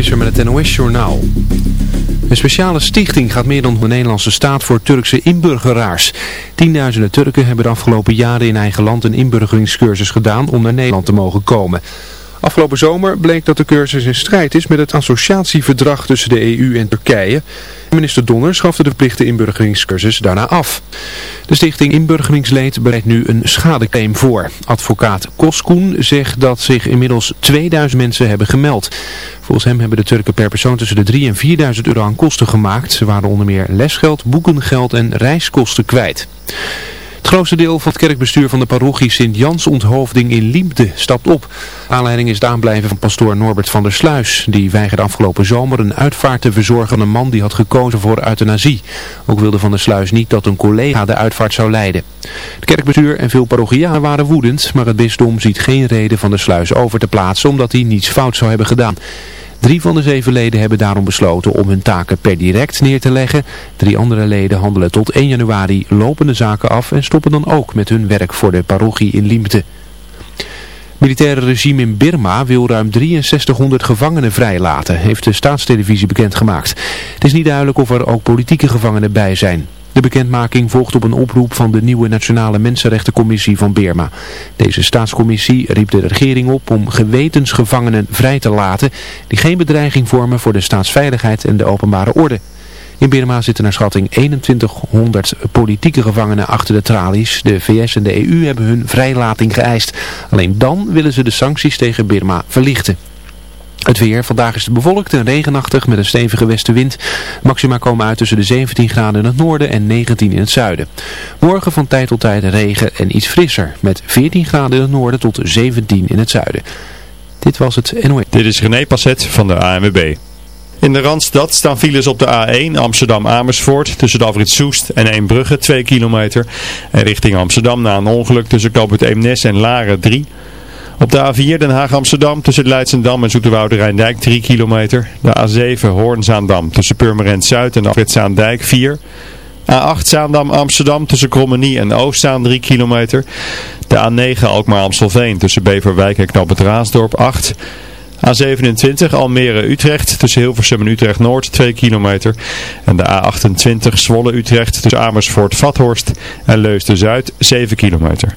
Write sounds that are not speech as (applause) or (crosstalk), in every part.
Met het NOS-journaal. Een speciale stichting gaat meer dan de Nederlandse staat voor Turkse inburgeraars. Tienduizenden Turken hebben de afgelopen jaren in eigen land een inburgeringscursus gedaan om naar Nederland te mogen komen. Afgelopen zomer bleek dat de cursus in strijd is met het associatieverdrag tussen de EU en Turkije. Minister Donner schafte de verplichte inburgeringscursus daarna af. De stichting Inburgeringsleed bereidt nu een schadeclaim voor. Advocaat Koskoen zegt dat zich inmiddels 2000 mensen hebben gemeld. Volgens hem hebben de Turken per persoon tussen de 3 en 4000 euro aan kosten gemaakt. Ze waren onder meer lesgeld, boekengeld en reiskosten kwijt. Het grootste deel van het kerkbestuur van de parochie Sint-Jans onthoofding in Liemde stapt op. Aanleiding is het aanblijven van pastoor Norbert van der Sluis. Die weigerde afgelopen zomer een uitvaart te verzorgen aan een man die had gekozen voor euthanasie. Ook wilde van der Sluis niet dat een collega de uitvaart zou leiden. Het kerkbestuur en veel parochianen waren woedend, maar het bisdom ziet geen reden van der Sluis over te plaatsen omdat hij niets fout zou hebben gedaan. Drie van de zeven leden hebben daarom besloten om hun taken per direct neer te leggen. Drie andere leden handelen tot 1 januari lopende zaken af en stoppen dan ook met hun werk voor de parochie in Liemte. Militaire regime in Birma wil ruim 6300 gevangenen vrijlaten, heeft de staatstelevisie bekendgemaakt. Het is niet duidelijk of er ook politieke gevangenen bij zijn. De bekendmaking volgt op een oproep van de nieuwe Nationale Mensenrechtencommissie van Birma. Deze staatscommissie riep de regering op om gewetensgevangenen vrij te laten die geen bedreiging vormen voor de staatsveiligheid en de openbare orde. In Birma zitten naar schatting 2100 politieke gevangenen achter de tralies. De VS en de EU hebben hun vrijlating geëist. Alleen dan willen ze de sancties tegen Birma verlichten. Het weer, vandaag is het bewolkt en regenachtig met een stevige westenwind. Maxima komen uit tussen de 17 graden in het noorden en 19 in het zuiden. Morgen van tijd tot tijd regen en iets frisser. Met 14 graden in het noorden tot 17 in het zuiden. Dit was het NOE. Dit is René Passet van de ANWB. In de Randstad staan files op de A1 Amsterdam-Amersfoort tussen de afrit Soest en Eembrugge 2 kilometer. En richting Amsterdam na een ongeluk tussen Knoopert Eemnes en Laren 3 op de A4 Den Haag-Amsterdam tussen Leidsendam en Zoeterwoude Rijndijk 3 kilometer. De A7 Hoorn-Zaandam tussen Purmerend Zuid en Afrit Zaandijk 4. A8 Zaandam-Amsterdam tussen Krommenie en Oostzaan 3 kilometer. De A9 Alkmaar-Amstelveen tussen Beverwijk en Knoop Raasdorp 8. A27 Almere-Utrecht tussen Hilversum en Utrecht-Noord 2 kilometer. En de A28 Zwolle-Utrecht tussen Amersfoort-Vathorst en Leusden-Zuid 7 kilometer.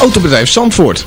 Autobedrijf Zandvoort.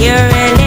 you're in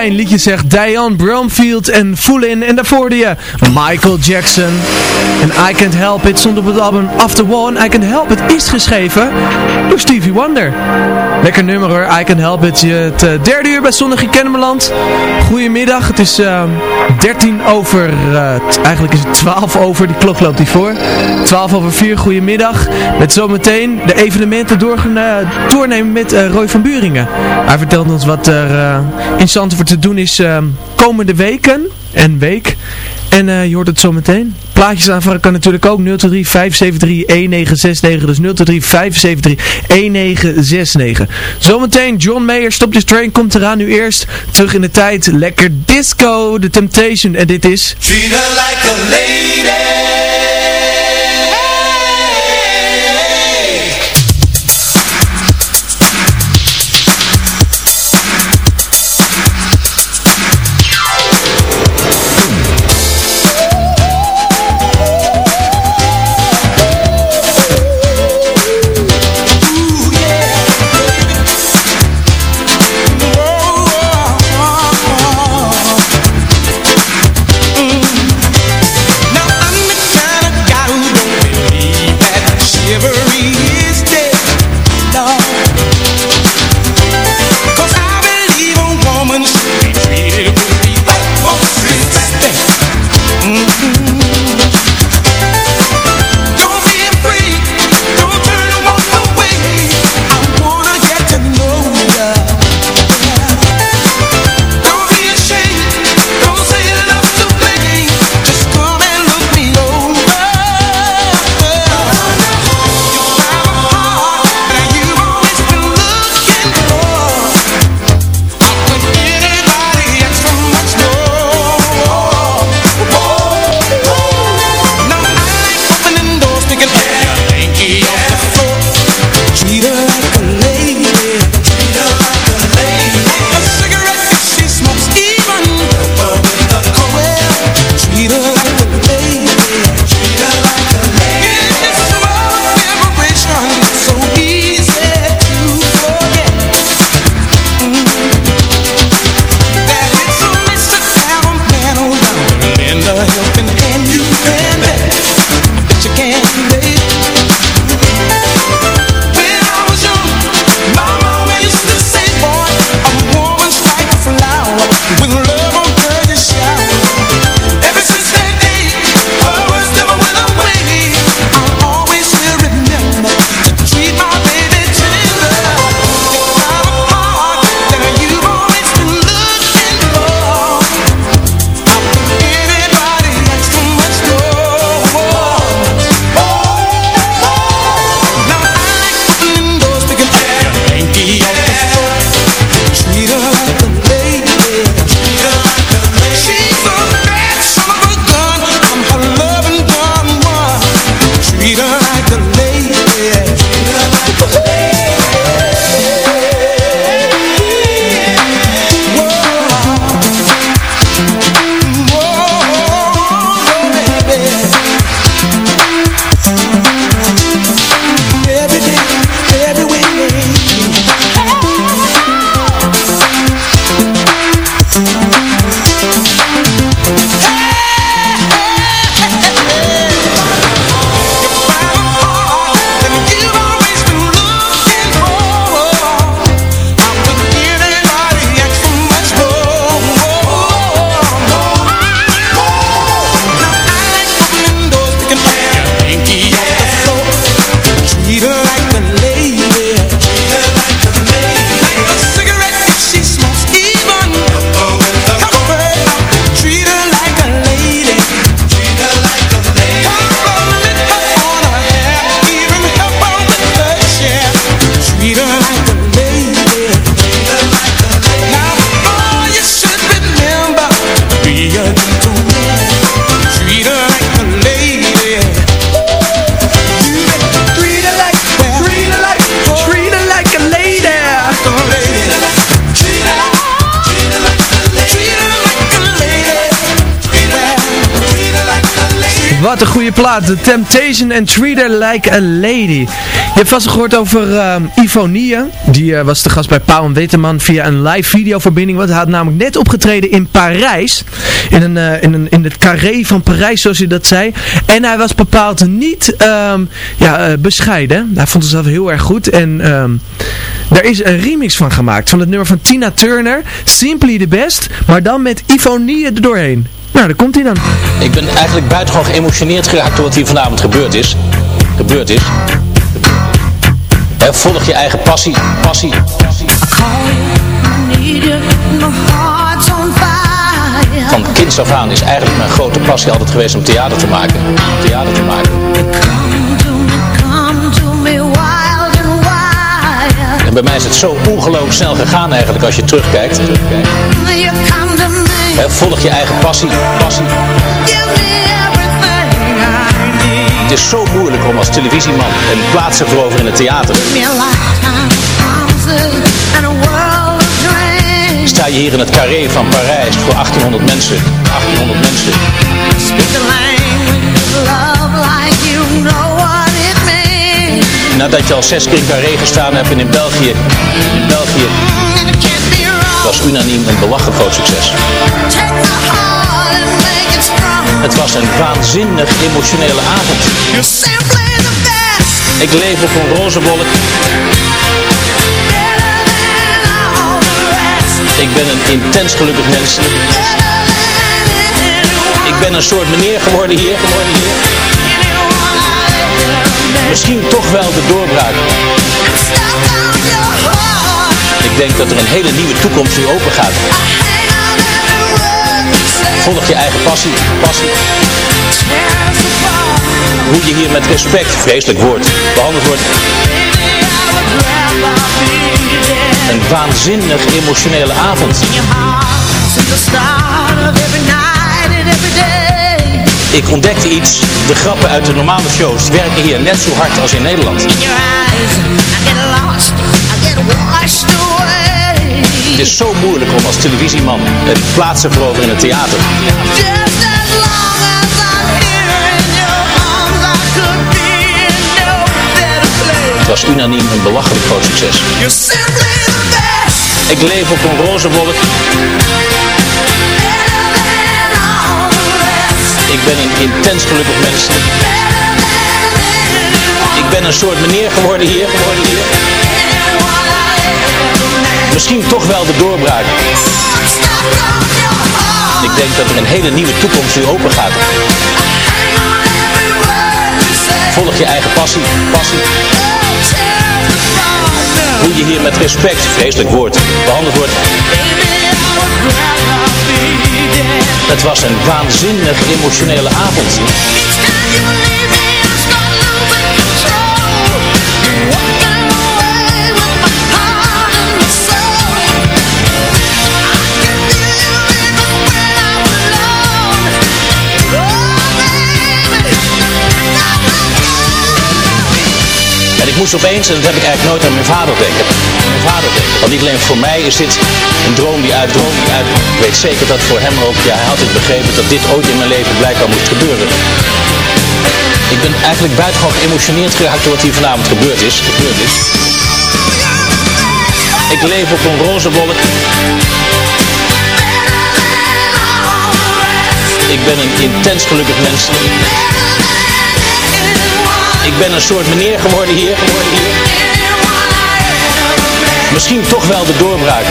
Een liedje zegt Diane Bromfield en Full In. En daarvoor je Michael Jackson. En I Can't Help It stond op het album After One. I Can't Help It is geschreven door Stevie Wonder. Lekker nummer hoor, I Can't Help It. Het uh, derde uur bij Zondag in Kennemerland. Goedemiddag, het is uh, 13 over, uh, eigenlijk is het 12 over, die klok loopt die voor. 12 over 4, goedemiddag. Met zometeen de evenementen doornemen met Roy van Buringen. Hij vertelt ons wat er in Zandvoort te doen is uh, komende weken en week. En uh, je hoort het zo meteen. Plaatjes aanvragen kan natuurlijk ook 023 573 1969. Dus 023 573 1969. Zometeen John Mayer, Stop This Train, komt eraan nu eerst. Terug in de tijd. Lekker disco, The Temptation. En dit is... Treat her like a lady. Wat een goede plaat. The Temptation and Treat Her Like a Lady. Je hebt vast gehoord over uh. Die uh, was de gast bij Pauw en Witteman via een live videoverbinding. Want hij had namelijk net opgetreden in Parijs. In, een, uh, in, een, in het carré van Parijs, zoals hij dat zei. En hij was bepaald niet um, ja, bescheiden. Hij vond het zelf heel erg goed. En um, daar is een remix van gemaakt. Van het nummer van Tina Turner. Simply the Best. Maar dan met Ivonie er doorheen. Nou, daar komt hij dan. Ik ben eigenlijk buitengewoon geëmotioneerd geraakt door wat hier vanavond gebeurd is. Gebeurd is. He, volg je eigen passie, passie. Van kinds af aan is eigenlijk mijn grote passie altijd geweest om theater te maken. Theater te maken. En bij mij is het zo ongelooflijk snel gegaan eigenlijk als je terugkijkt. Volg je eigen passie, passie. Het is zo moeilijk om als televisieman een plaats te veroveren in het theater. Sta je hier in het carré van Parijs voor 1800 mensen. 1800 mensen. Nadat je al zes keer in carré gestaan hebt in België, in België was unaniem een belachelijk groot succes. Het was een waanzinnig emotionele avond. Ik leef op een roze wolk. Ik ben een intens gelukkig mens. Ik ben een soort meneer geworden hier. Geworden hier. Misschien toch wel de doorbraak. Ik denk dat er een hele nieuwe toekomst nu open gaat. Volg je eigen passie, passie. Hoe je hier met respect, vreselijk woord, behandeld wordt. Een waanzinnig emotionele avond. Ik ontdekte iets, de grappen uit de normale shows werken hier net zo hard als in Nederland. Het is zo moeilijk om als televisieman een plaats te veroveren in het theater. Het was unaniem een belachelijk groot succes. Ik leef op een roze wolk. Ik ben een intens gelukkig mens. Ik ben een soort meneer geworden hier. Geworden hier. Misschien toch wel de doorbraak. Ik denk dat er een hele nieuwe toekomst nu open gaat. Volg je eigen passie, passie. Hoe je hier met respect, vreselijk woord, behandeld wordt. Het was een waanzinnig emotionele avond. Ik moest opeens, en dat heb ik eigenlijk nooit aan mijn vader denken. Mijn vader. Want niet alleen voor mij is dit een droom die uit, droom die uit. Ik weet zeker dat voor hem ook, ja, hij had het begrepen dat dit ooit in mijn leven blijkbaar moest gebeuren. Ik ben eigenlijk buitengewoon geëmotioneerd geraakt door wat hier vanavond gebeurd is. Gebeurd is. Ik leef op een roze wolk. Ik ben een intens gelukkig mens. Ik ben een soort meneer geworden hier. Misschien toch wel de doorbraak.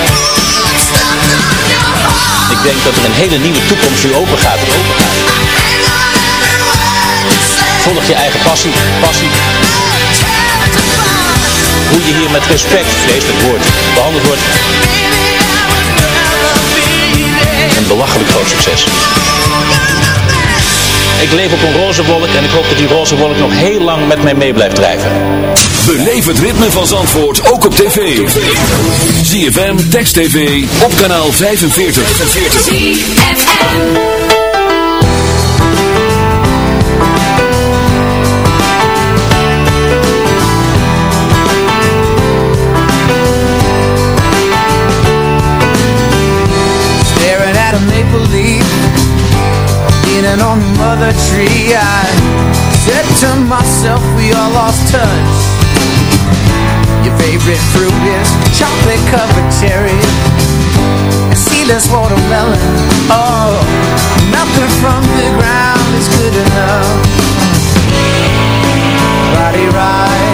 Ik denk dat er een hele nieuwe toekomst nu open gaat. Open gaat. Volg je eigen passie, passie. Hoe je hier met respect, vreselijk woord, behandeld wordt. Een belachelijk groot succes ik leef op een roze wolk en ik hoop dat die roze wolk nog heel lang met mij mee blijft drijven. Beleef het ritme van Zandvoort ook op tv. ZFM, Text TV, op kanaal 45. 45. Touch. Your favorite fruit is chocolate covered cherry. Seedless watermelon. Oh, nothing from the ground is good enough. Body rise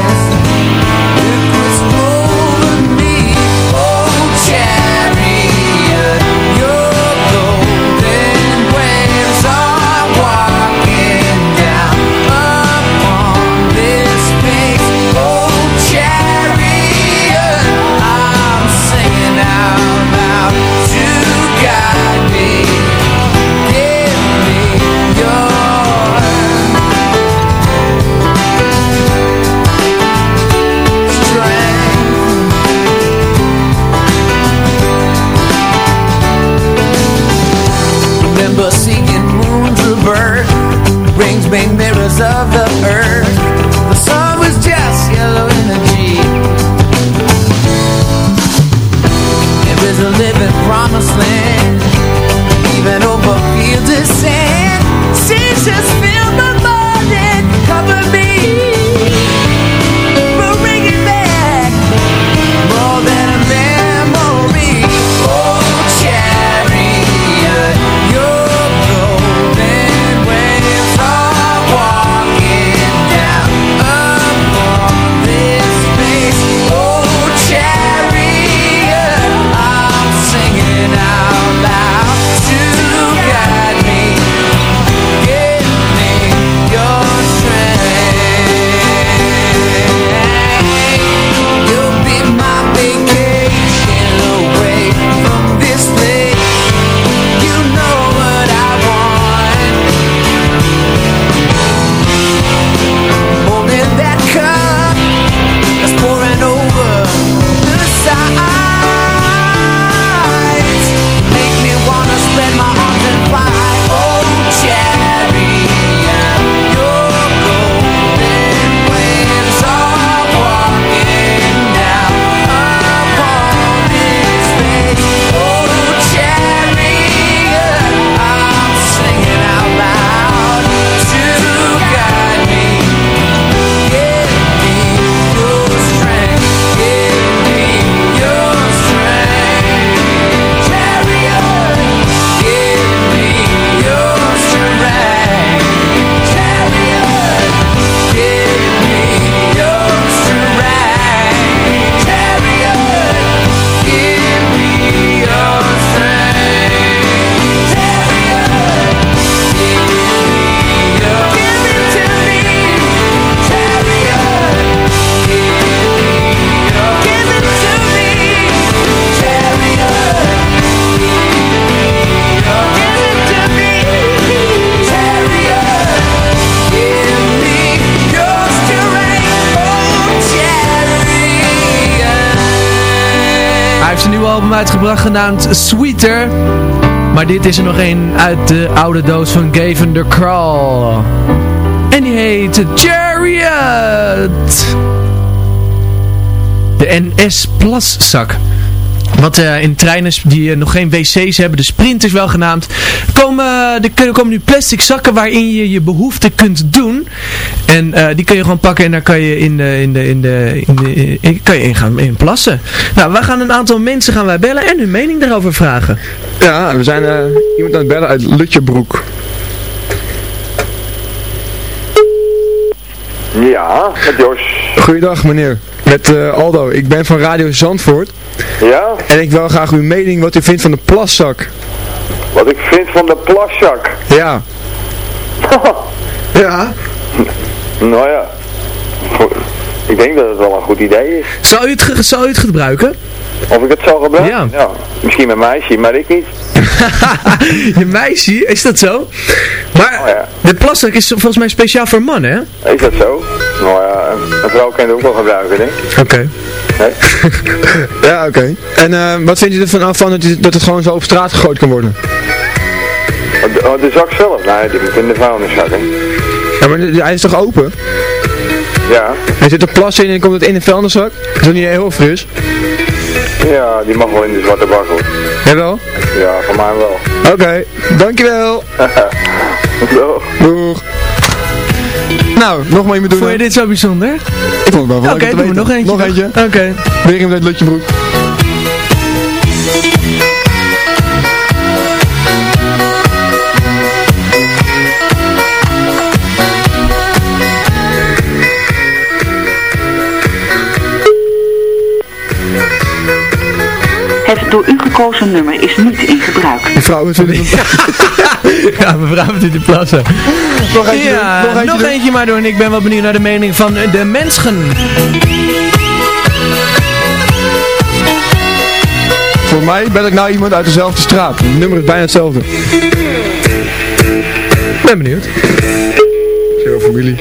album uitgebracht genaamd Sweeter. Maar dit is er nog een uit de oude doos van Gavin the Crawl. En die heet Chariot. De NS Plus zak. Wat eh, in treinen die eh, nog geen wc's hebben, de sprinters wel genaamd, komen, eh, er komen nu plastic zakken waarin je je behoeften kunt doen. En eh, die kun je gewoon pakken en daar kan je in de, in de, in de, in de, in- kan je in gaan in plassen. Nou, we gaan een aantal mensen gaan wij bellen en hun mening daarover vragen. Ja, we zijn eh, iemand aan het bellen uit Lutjebroek. Ja, met Jos. Goeiedag meneer, met eh, Aldo. Ik ben van Radio Zandvoort. Ja? En ik wil graag uw mening wat u vindt van de plaszak. Wat ik vind van de plaszak. Ja. (laughs) ja. Nou ja. Ik denk dat het wel een goed idee is. Zou u het, ge- zou u het gebruiken? Of ik het zal gebruiken? Ja. Misschien mijn meisje, maar ik niet. (laughs) je meisje, is dat zo? Maar Oh ja. de plaszak is volgens mij speciaal voor mannen, hè? Is dat zo? Nou ja, een- vrouw kan het ook wel gebruiken, denk ik. Oké. Nee? (laughs) ja, oké. En eh, wat vindt u ervan af van dat, dat het gewoon zo op straat gegooid kan worden? Oh, De, oh, de zak zelf? Nee, die moet in de vuilniszak, hè. Ja, maar de- hij is toch open? Ja. Er zit een plas in en komt het in de vuilniszak? Is dat niet heel fris? Ja, die mag wel in de zwarte bak, hoor. Jawel? Ja, van mij wel. Oké, dankjewel. (laughs) Doeg. Doeg. Nou, nog maar iemand doen. Vond je dit zo bijzonder? Ik vond het wel Oké, leuk om te doen we weten. nog eentje. Nog eentje. Oké. Weer iemand uit Lutjebroek. Het gekozen nummer is niet in gebruik. Mevrouw, wat vind je Ja, mevrouw heeft u te plassen. Nog eentje ja, doen, nog eentje nog doen. eentje maar doen. Ik ben wel benieuwd naar de mening van de mensen. Voor mij ben ik nou iemand uit dezelfde straat. Het nummer is bijna hetzelfde. Ben benieuwd. Veel familie.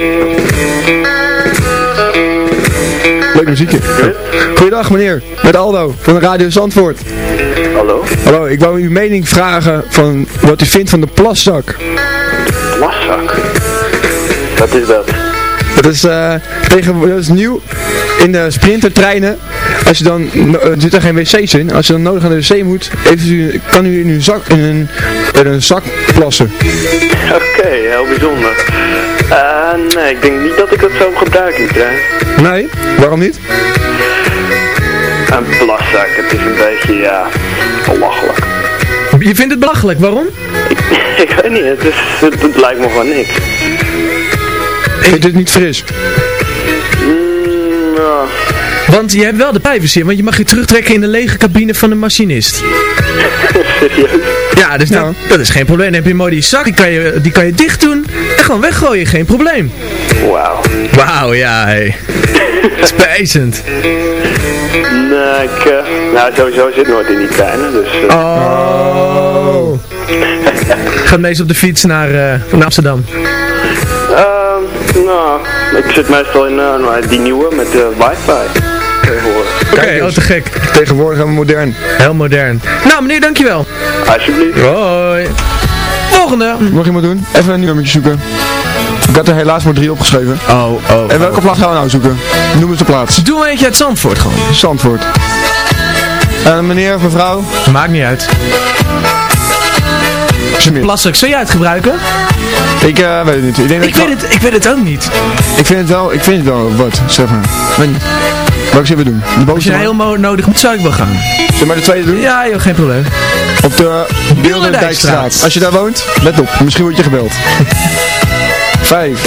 Leuk muziekje. Goeiedag meneer, met Aldo van Radio Zandvoort. Hallo? Hallo, ik wou uw mening vragen van wat u vindt van de plaszak. Plaszak. Wat is dat? Dat is, eh tegen, dat is nieuw in de sprintertreinen. Als je dan, no- er zit er geen wc's in, als je dan nodig naar de wc moet, heeft u, kan u in uw zak, in een, in een zak plassen. Oké, heel bijzonder. Eh, nee, ik denk niet dat ik dat zou gebruiken in. Nee, waarom niet? Een plaszak, het is een beetje, ja, belachelijk. Je vindt het belachelijk, waarom? (laughs) ik weet niet, het, is, het, het lijkt me gewoon niks. Vindt u het niet fris? Mm, ja. Want je hebt wel de privacy, want je mag je terugtrekken in de lege cabine van de machinist. Serieus? (laughs) Ja, dus dat, dat is geen probleem. Dan heb je mooi die zak, die kan je, die kan je dicht doen en gewoon weggooien, geen probleem. Wauw. Wauw, ja, hé. (laughs) Spijzend. Nee, ik, eh, nou sowieso zit nooit in die treinen, dus... eh, Oh. Gaat meestal op de fiets naar, eh, naar Amsterdam. Nou, ik zit meestal in eh, nou, die nieuwe met de wifi. Tegenwoordig. Oké, oh te gek. Tegenwoordig helemaal modern. Heel modern. Nou, meneer, dankjewel. Alsjeblieft. Hoi. Volgende. Nog iemand doen? Even een nummertje zoeken. Ik had er helaas maar drie opgeschreven. Oh, oh. En welke plaats gaan we nou zoeken? Noem eens de plaats. Doe maar eentje uit Zandvoort gewoon. Zandvoort. Uh, meneer of mevrouw? Maakt niet uit. Plastic, zou jij het gebruiken? Ik uh, weet het niet. Ik, denk dat ik, weet het, ik weet het ook niet. Ik vind het wel, ik vind het wel wat, zeg maar. Weet niet. Wat zullen we doen? De Als je heel nodig moet, zou ik wel gaan. Zullen we maar de tweede doen? Ja, joh, geen probleem. Op de Bilderdijkstraat. Als je daar woont, let op. Misschien word je gebeld. (laughs) Vijf.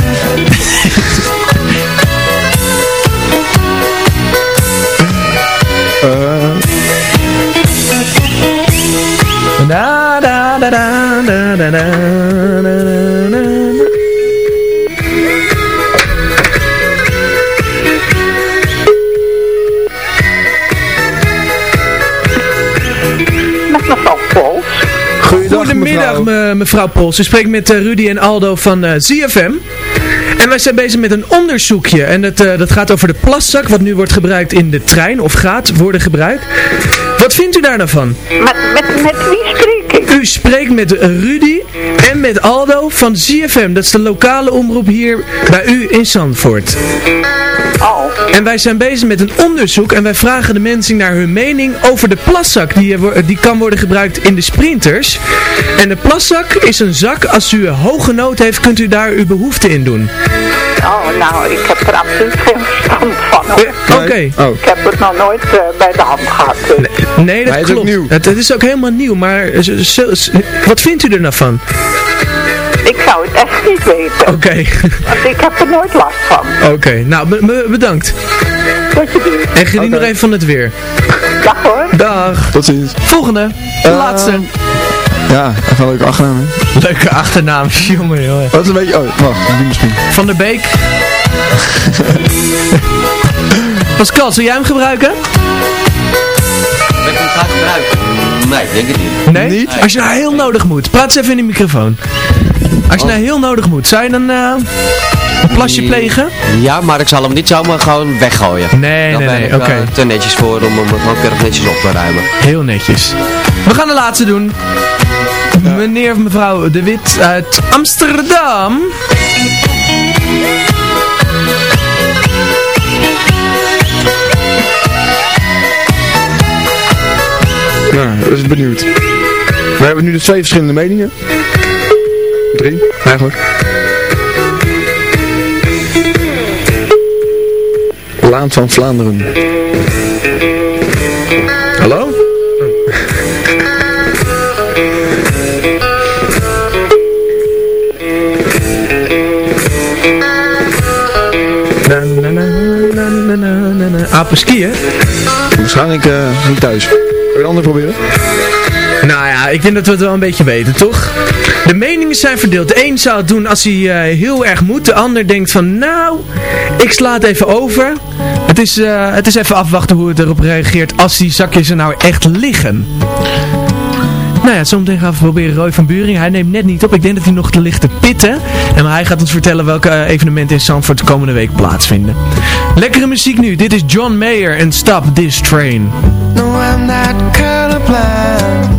Mevrouw Pols. Goedemiddag mevrouw, mevrouw Pols. Ik spreek met uh, Rudy en Aldo van uh, ZFM. En wij zijn bezig met een onderzoekje. En dat, uh, dat gaat over de plaszak, wat nu wordt gebruikt in de trein, of gaat worden gebruikt. Wat vindt u daar nou van? Met, met, met wie spreek ik? U spreekt met Rudy en met Aldo van ZFM. Dat is de lokale omroep hier bij u in Zandvoort. Oh. En wij zijn bezig met een onderzoek en wij vragen de mensen naar hun mening over de plaszak. Die, die kan worden gebruikt in de sprinters. En de plaszak is een zak, als u hoge nood heeft, kunt u daar uw behoefte in doen. Oh, nou, ik heb er absoluut geen verstand van. Oké. Okay. Oh. Ik heb het nog nooit uh, bij de hand gehad. Dus. Nee, nee, dat klopt. Is nieuw. Het, het, is ook helemaal nieuw, maar wat vindt u er nou van? Ik zou het echt niet weten. Oké. Okay. (laughs) Want ik heb er nooit last van. Oké, okay. nou be bedankt. Tot je. En geniet okay. nog even van het weer. Dag hoor. Dag. Tot ziens. Volgende. De uh, laatste. Ja, even een leuke achternaam. Hè? Leuke achternaam, (laughs) jongen, jongen. Wat is een beetje, oh, wacht, die misschien. Van der Beek. (laughs) Pascal, zou jij hem gebruiken? Dat ik hem ga gebruiken? Nee, ik denk het niet. Nee? Niet? Als je nou heel nodig moet, praat eens even in de microfoon. Als je nou heel nodig moet, zou je dan uh, een plasje plegen? Ja, maar ik zal hem niet zomaar gewoon weggooien. Nee, dan nee, nee, oké. Okay. te netjes voor om hem gewoon keurig netjes op te ruimen. Heel netjes. We gaan de laatste doen. Ja. Meneer of mevrouw De Wit uit Amsterdam. Ja, dat is benieuwd. We hebben nu de twee verschillende meningen. Drie, eigenlijk. Laan van Vlaanderen. Hallo? Na, na, na, na, na, hè? Waarschijnlijk eh, niet thuis. Een ander proberen? Nou ja, ik denk dat we het wel een beetje weten, toch? De meningen zijn verdeeld. De een zou het doen als hij eh, heel erg moet. De ander denkt van, nou, ik sla het even over. Het is, eh, het is even afwachten hoe het erop reageert als die zakjes er nou echt liggen. Nou ja, zometeen gaan we proberen Roy van Buring. Hij neemt net niet op. Ik denk dat hij nog te ligt te pitten. En hij gaat ons vertellen welke eh, evenementen in Zandvoort de komende week plaatsvinden. Lekkere muziek nu. Dit is John Mayer en Stop This Train. No, I'm not colorblind.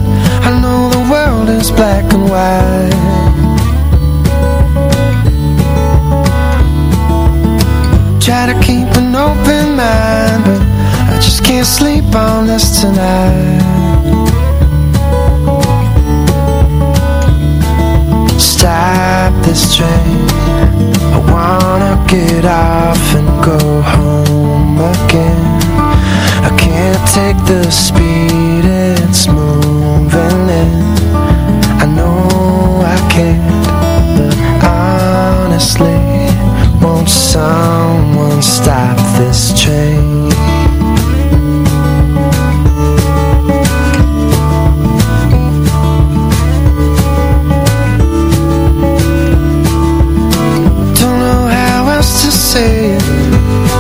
I know the world is black and white. Try to keep an open mind, but I just can't sleep on this tonight. Stop this train. I wanna get off and go home again. I can't take the speed it's moving in. I know I can't, but honestly, won't someone stop this train? To say.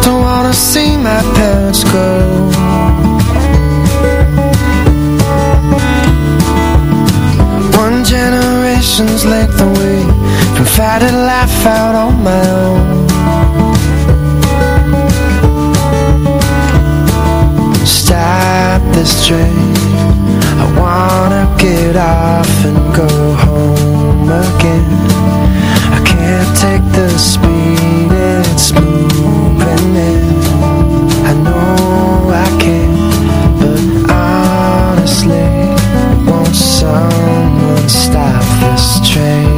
Don't wanna see my parents go. One generation's length away from fighting life out on my own. Stop this train. I wanna get off and go home again. I can't take the speed it's moving in. I know I can't, but honestly, won't someone stop this train?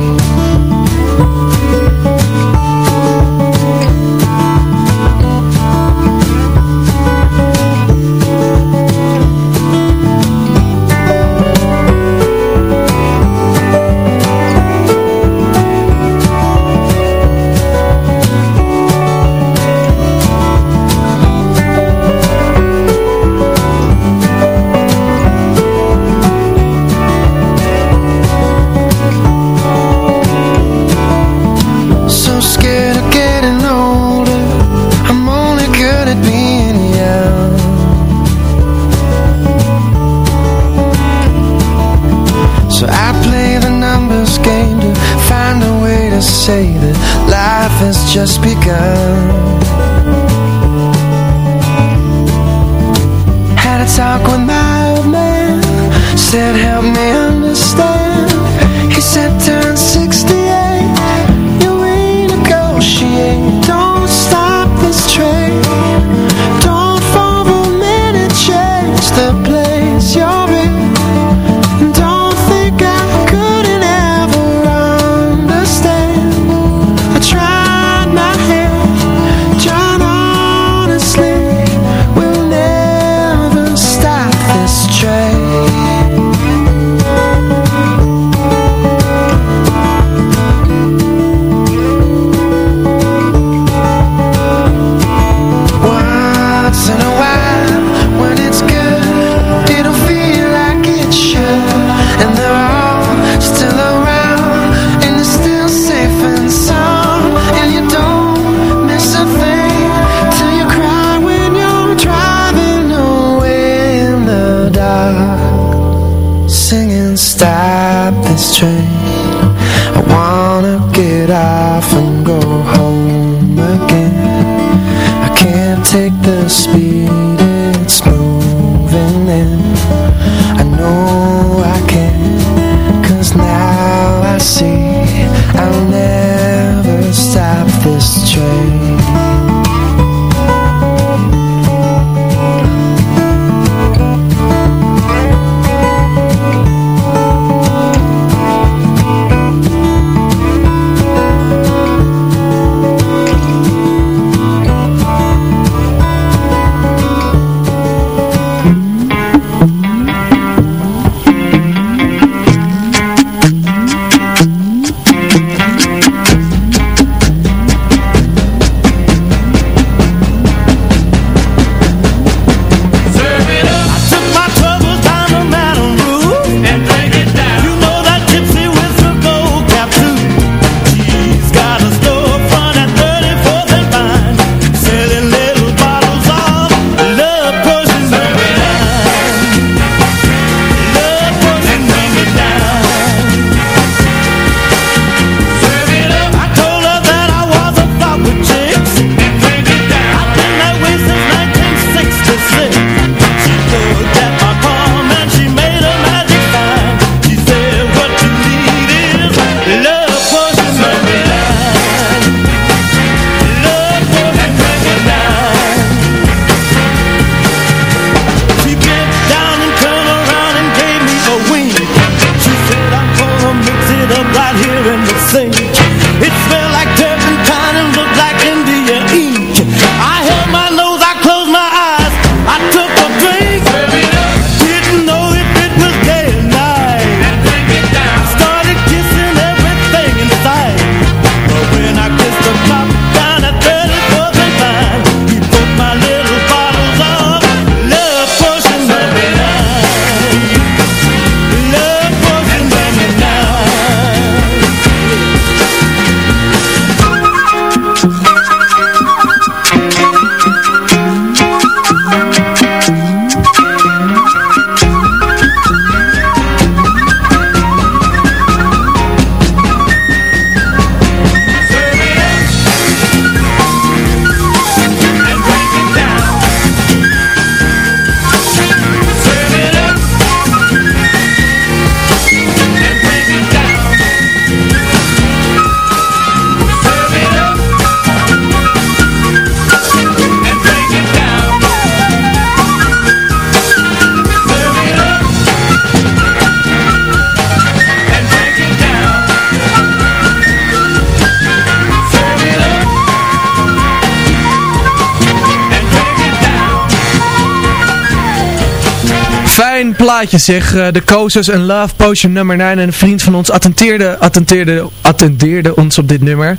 Plaatje zeg. Eh, De Kozers en Love Potion nummer 9. En een vriend van ons attenteerde, attenteerde, attendeerde ons op dit nummer.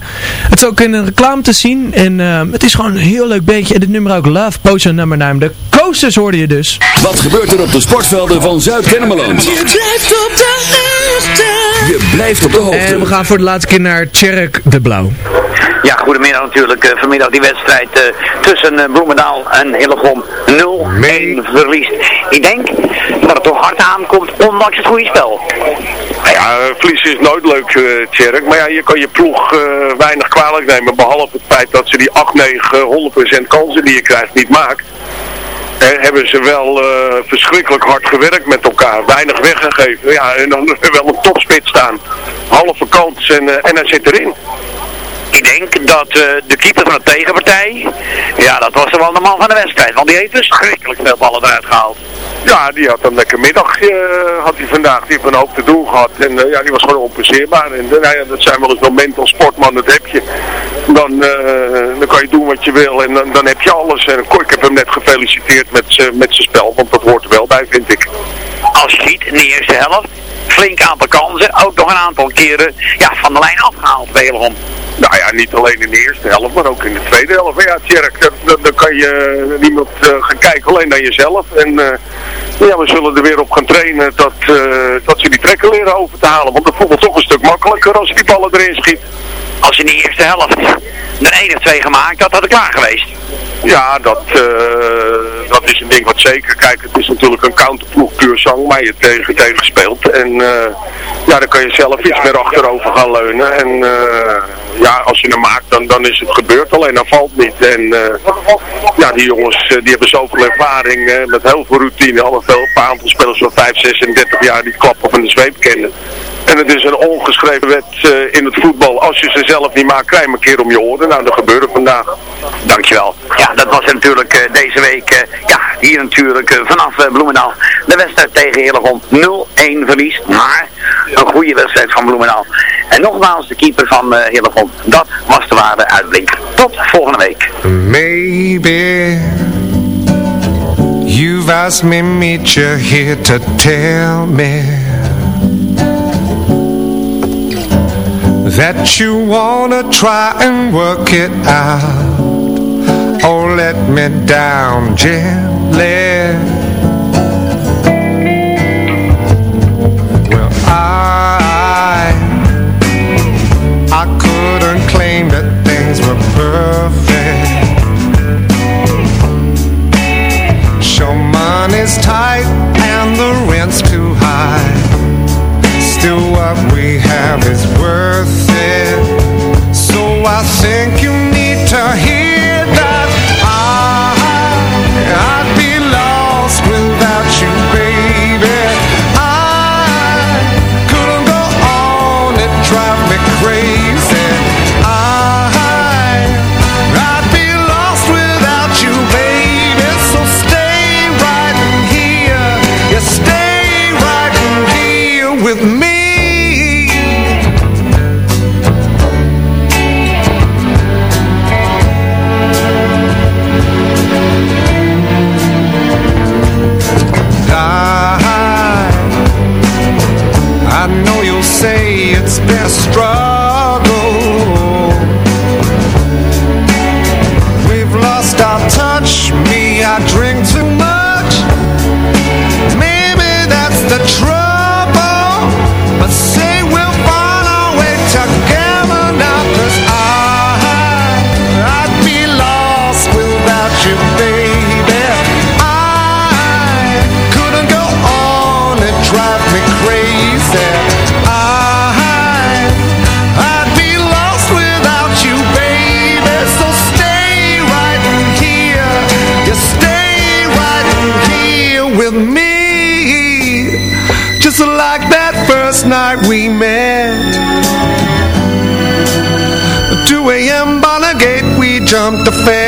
Het is ook in een reclame te zien. En eh, het is gewoon een heel leuk beentje. En dit nummer ook Love Potion nummer 9. De Kozers hoorde je dus. Wat gebeurt er op de sportvelden van Zuid-Kennemerland? Je blijft op de hoogte. Je blijft op de hoogte. En we gaan voor de laatste keer naar Tjerk de Blauw. Ja, goedemiddag natuurlijk. Eh, vanmiddag die wedstrijd eh, tussen Bloemendaal en Hillegom 0-1 verliest. Ik denk dat het toch hard aankomt, ondanks het goede spel. Nou ja, verliezen is nooit leuk, eh Tjerk. Maar ja, je kan je ploeg eh, weinig kwalijk nemen. Behalve het feit dat ze die 8, 9, 100% kansen die je krijgt niet maakt. Eh, hebben ze wel eh, verschrikkelijk hard gewerkt met elkaar. Weinig weggegeven. Ja, en dan (laughs) wel een topspit staan. Halve kans en, eh, en hij zit erin. Ik denk dat eh, de keeper van de tegenpartij, ja, dat was wel de man van de wedstrijd. Want die heeft verschrikkelijk veel ballen eruit gehaald. Ja, die had een lekker middagje eh, had hij vandaag. Die heeft een hoop te doen gehad. En eh, ja, die was gewoon onpasseerbaar. En nou ja, dat zijn wel eens momenten als sportman, dat heb je. Dan, dan kan je doen wat je wil en dan, dan heb je alles. En ik heb hem net gefeliciteerd met zijn spel, want dat hoort er wel bij, vind ik. Als je ziet in de eerste helft, flink aantal kansen, ook nog een aantal keren ja, van de lijn afgehaald bij Hillegom. Nou ja, niet alleen in de eerste helft, maar ook in de tweede helft. Ja, Tjerk, dan, kan je niemand eh, gaan kijken, alleen naar jezelf. En eh, ja, we zullen er weer op gaan trainen dat, eh, dat ze die trekken leren over te halen. Want dat voelt toch een stuk makkelijker als je die ballen erin schiet. Als je in de eerste helft er één of twee gemaakt had, had het klaar geweest. Ja, dat, eh, dat is een ding wat zeker. Kijk, het is natuurlijk een counterploeg puur zang, maar je tegen tegen speelt. En eh, ja, dan kan je zelf iets meer achterover gaan leunen. En eh, ja, als je hem maakt, dan, dan is het gebeurd. Alleen dan valt niet. En eh, ja, die jongens die hebben zoveel ervaring met heel veel routine. Al veel, een paar aantal spelers van 5, 36 jaar die klappen van de zweep kennen. En het is een ongeschreven wet eh, in het voetbal. Als je ze zelf niet maakt, krijg je een keer om je oren. Nou, dat gebeurde vandaag. Dankjewel. Ja, dat was natuurlijk eh, deze week, eh, ja, hier natuurlijk vanaf Bloemendaal. De wedstrijd tegen Hillegom 0-1 verlies, maar een goede wedstrijd van Bloemendaal. En nogmaals, de keeper van eh Hillegom, dat was de ware uitblinker. Tot volgende week. Maybe you've asked me meet you here to tell me that you wanna try and work it out. Oh, let me down gently. Well, I I couldn't claim that things were perfect. Sure, money's tight and the rent's what we have is worth it. So I think you need to hear the fence.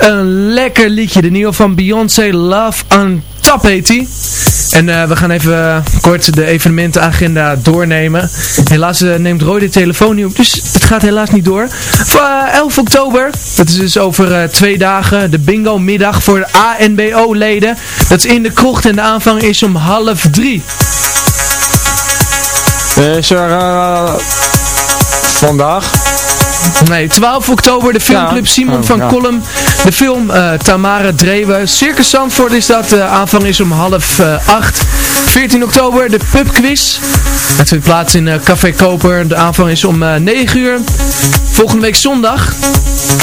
een lekker liedje. De nieuwe van Beyoncé, Love on Top heet. En eh, we gaan even eh, kort de evenementenagenda doornemen. Helaas eh, neemt Roy de telefoon niet op, dus het gaat helaas niet door. Voor 11 oktober, dat is dus over twee dagen, de bingo middag voor de ANBO leden. Dat is in de krocht en de aanvang is om half drie. Is vandaag Nee, 12 oktober de filmclub Ja. Simon Oh, van ja. Kolm. De film eh, Tamara Drewe. Circus Zandvoort is dat. De aanvang is om half eh, acht. 14 oktober de pubquiz. Het vindt plaats in eh, Café Koper. De aanvang is om eh 9 uur. Volgende week zondag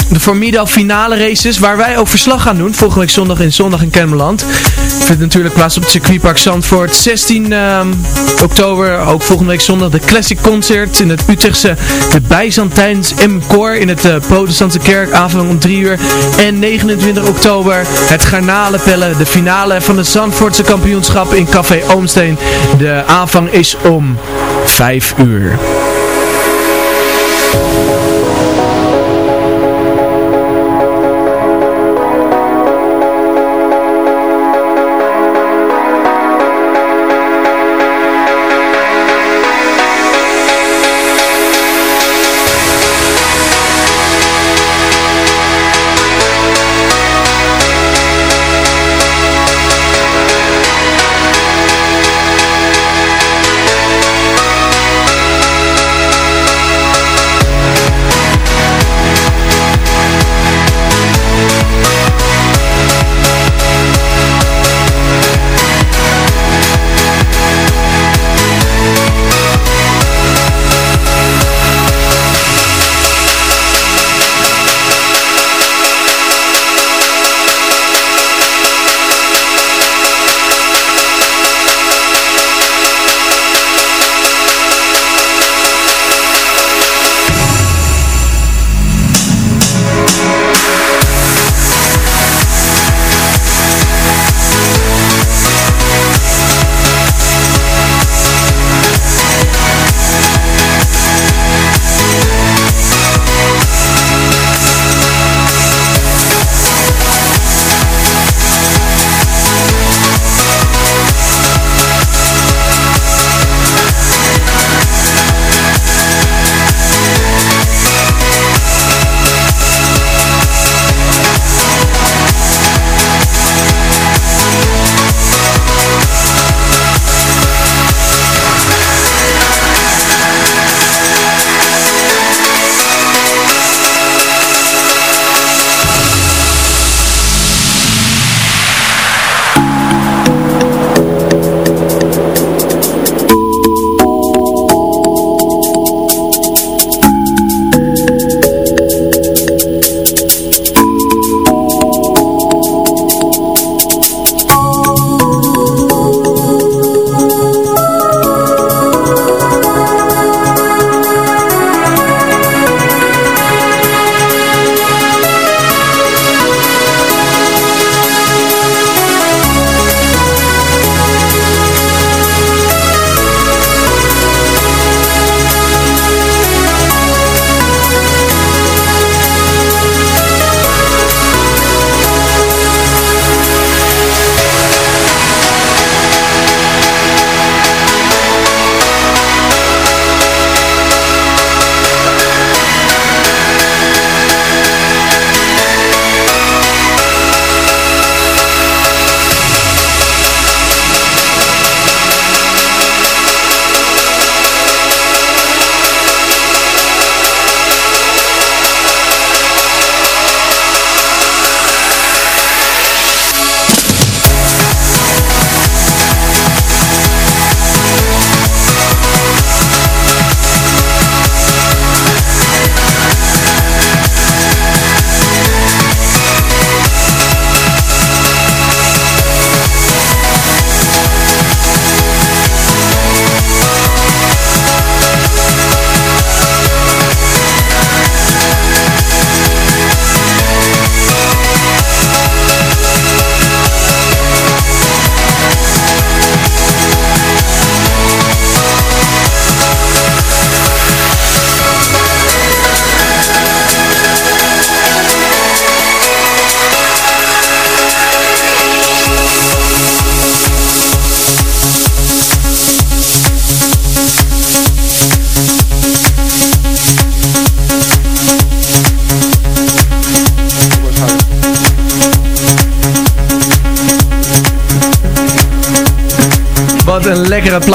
de Formidal finale races, waar wij ook verslag gaan doen. Volgende week zondag in Zondag in Kennemerland. Vindt natuurlijk plaats op het circuitpark Zandvoort. 16 ehm, oktober, ook volgende week zondag, de Classic Concert in het Utrechtse de Bijzantijns M-Koor in het eh, Protestantse Kerk. Aanvang om 3 uur. En 29 oktober het Garnalenpellen, de finale van het Zandvoortse kampioenschap in Café Oomsteen. De aanvang is om 5 uur.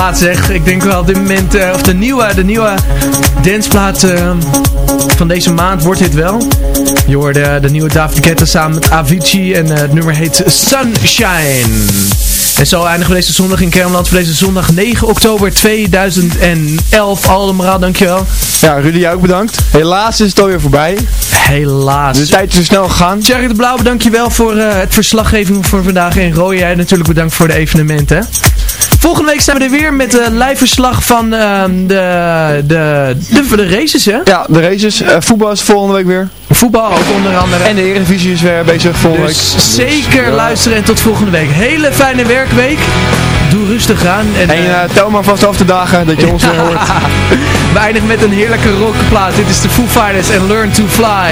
Plaat zeg. Ik denk wel op dit moment, eh, of de nieuwe, de nieuwe danceplaat eh, van deze maand wordt dit wel. Je hoorde de nieuwe David Guetta samen met Avicii en eh, het nummer heet Sunshine. En zo eindigen we deze zondag in Kermeland voor deze zondag 9 oktober 2011. Allemaal, dankjewel. Ja, Rudy, jij ook bedankt. Helaas is het alweer voorbij. Helaas. De tijd is zo snel gegaan. Thierry de Blauw, dankjewel voor eh, het verslaggeving voor vandaag. En Roy, jij natuurlijk bedankt voor de evenementen. Volgende week zijn we er weer met een live verslag van ehm, de, de, de, de races, hè? Ja, de races. Eh, voetbal is volgende week weer. Voetbal ook onder andere. En de Eredivisie is weer bezig volgende Dus week. zeker luisteren en tot volgende week. Hele fijne werkweek. Doe rustig aan. En, En eh, eh, tel maar vast af de dagen dat je ons weer hoort. (laughs) we eindigen met een heerlijke rockplaat. Dit is de Foo Fighters en Learn to Fly.